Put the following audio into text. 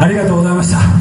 ありがとうございました。